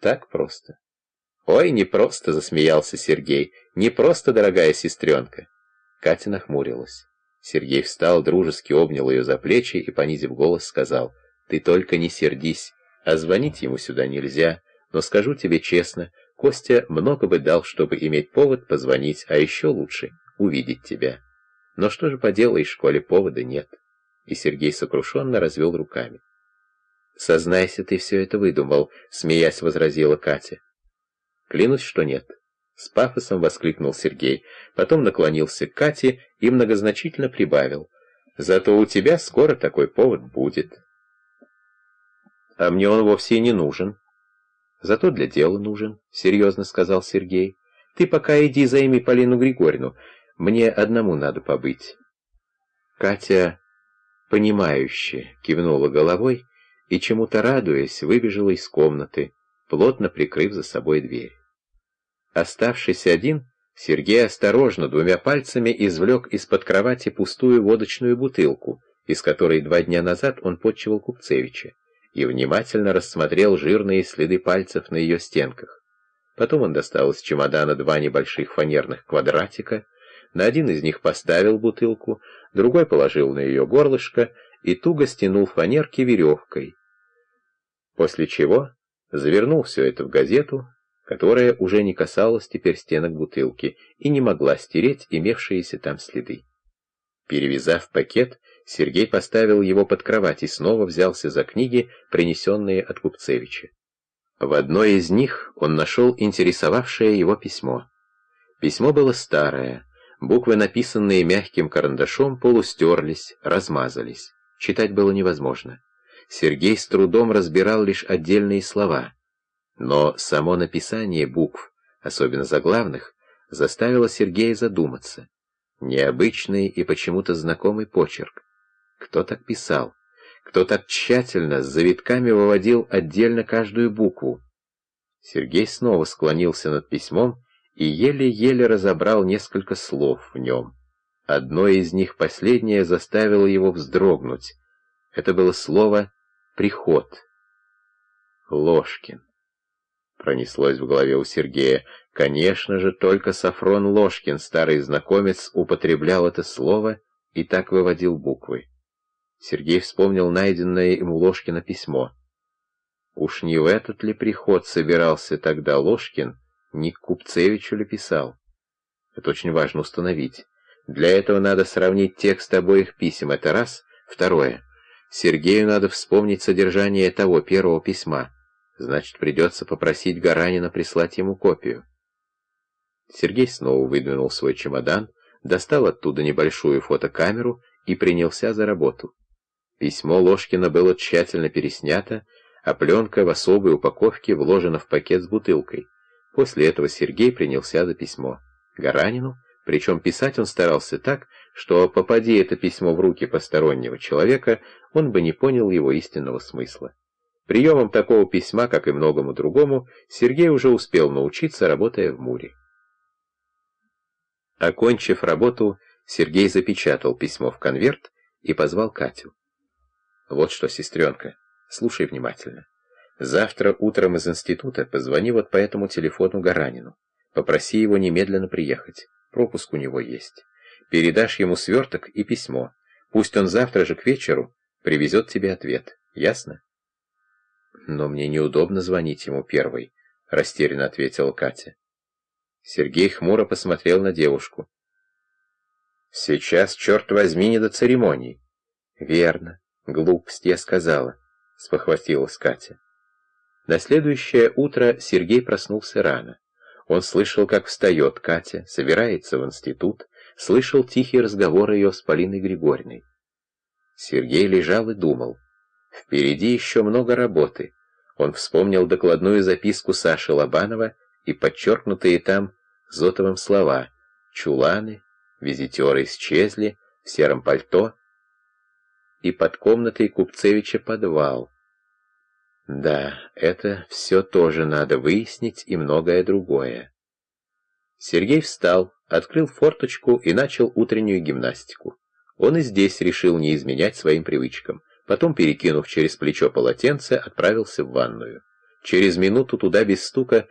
Так просто. Ой, не просто, засмеялся Сергей. Не просто, дорогая сестренка. Катя нахмурилась. Сергей встал, дружески обнял ее за плечи и, понизив голос, сказал, «Ты только не сердись, а звонить ему сюда нельзя, но скажу тебе честно, Костя много бы дал, чтобы иметь повод позвонить, а еще лучше — увидеть тебя. Но что же поделаешь, коли повода нет?» И Сергей сокрушенно развел руками. «Сознайся, ты все это выдумал», — смеясь возразила Катя. «Клянусь, что нет». С пафосом воскликнул Сергей, потом наклонился к Кате и многозначительно прибавил. «Зато у тебя скоро такой повод будет». «А мне он вовсе не нужен». «Зато для дела нужен», — серьезно сказал Сергей. «Ты пока иди займи Полину Григорьевну, мне одному надо побыть». Катя, понимающе, кивнула головой и, чему-то радуясь, выбежала из комнаты, плотно прикрыв за собой дверь. Оставшись один, Сергей осторожно двумя пальцами извлек из-под кровати пустую водочную бутылку, из которой два дня назад он подчивал Купцевича, и внимательно рассмотрел жирные следы пальцев на ее стенках. Потом он достал из чемодана два небольших фанерных квадратика, на один из них поставил бутылку, другой положил на ее горлышко и туго стянул фанерки веревкой, после чего завернул все это в газету, которая уже не касалась теперь стенок бутылки и не могла стереть имевшиеся там следы. Перевязав пакет, Сергей поставил его под кровать и снова взялся за книги, принесенные от Купцевича. В одной из них он нашел интересовавшее его письмо. Письмо было старое, буквы, написанные мягким карандашом, полустерлись, размазались. Читать было невозможно. Сергей с трудом разбирал лишь отдельные слова — но само написание букв, особенно заглавных, заставило Сергея задуматься. Необычный и почему-то знакомый почерк. Кто так писал? Кто так тщательно с завитками выводил отдельно каждую букву? Сергей снова склонился над письмом и еле-еле разобрал несколько слов в нем. Одно из них, последнее, заставило его вздрогнуть. Это было слово «приход». Ложкин. Пронеслось в голове у Сергея. Конечно же, только Сафрон Ложкин, старый знакомец, употреблял это слово и так выводил буквы. Сергей вспомнил найденное им у Ложкина письмо. Уж не в этот ли приход собирался тогда Ложкин, не к Купцевичу ли писал? Это очень важно установить. Для этого надо сравнить текст обоих писем, это раз. Второе. Сергею надо вспомнить содержание того первого письма. Значит, придется попросить Гаранина прислать ему копию. Сергей снова выдвинул свой чемодан, достал оттуда небольшую фотокамеру и принялся за работу. Письмо Ложкина было тщательно переснято, а пленка в особой упаковке вложена в пакет с бутылкой. После этого Сергей принялся за письмо. Гаранину, причем писать он старался так, что, попади это письмо в руки постороннего человека, он бы не понял его истинного смысла. Приемом такого письма, как и многому другому, Сергей уже успел научиться, работая в Муре. Окончив работу, Сергей запечатал письмо в конверт и позвал Катю. «Вот что, сестренка, слушай внимательно. Завтра утром из института позвони вот по этому телефону Гаранину. Попроси его немедленно приехать. Пропуск у него есть. Передашь ему сверток и письмо. Пусть он завтра же к вечеру привезет тебе ответ. Ясно?» «Но мне неудобно звонить ему первой», — растерянно ответила Катя. Сергей хмуро посмотрел на девушку. «Сейчас, черт возьми, не до церемоний». «Верно. Глупость я сказала», — спохватилась Катя. На следующее утро Сергей проснулся рано. Он слышал, как встает Катя, собирается в институт, слышал тихий разговор ее с Полиной Григорьевной. Сергей лежал и думал — Впереди еще много работы. Он вспомнил докладную записку Саши Лобанова и подчеркнутые там Зотовым слова «Чуланы», «Визитеры исчезли», «В сером пальто» и под комнатой Купцевича подвал. Да, это все тоже надо выяснить и многое другое. Сергей встал, открыл форточку и начал утреннюю гимнастику. Он и здесь решил не изменять своим привычкам. Потом, перекинув через плечо полотенце, отправился в ванную. Через минуту туда без стука